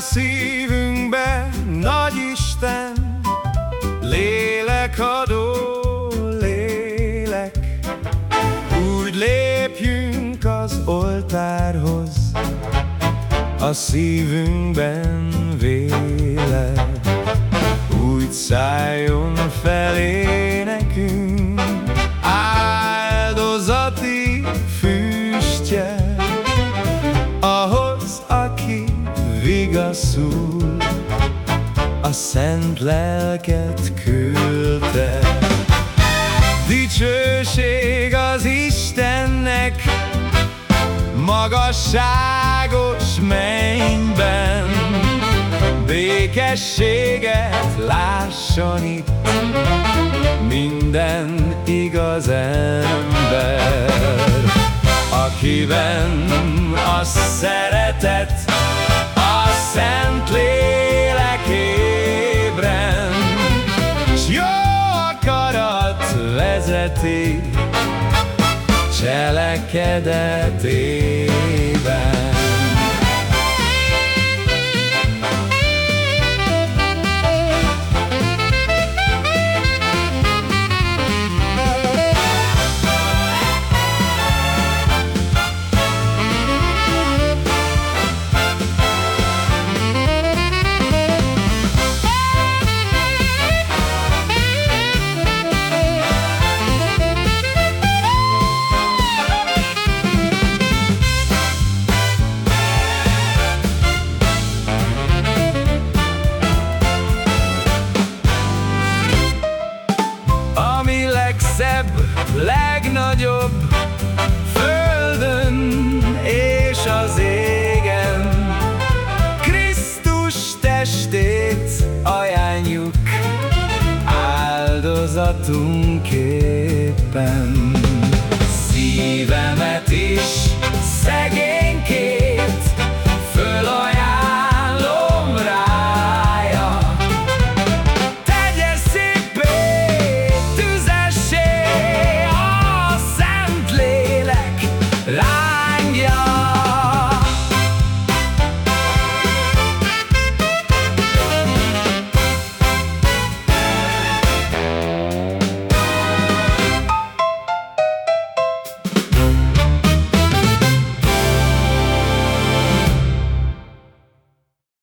szívünkbe, nagy Isten, lélekadó lélek. Úgy lépjünk az oltárhoz, a szívünkben véle. Úgy szálljon szent lelket küldte. Dicsőség az Istennek, magasságos mennyben, Békességet lásson itt minden igaz ember, akiben a szeretet, cselekedetében. Legnagyobb Földön és az égen. Krisztus testét ajánljuk Áldozatunkképpen. Szívemet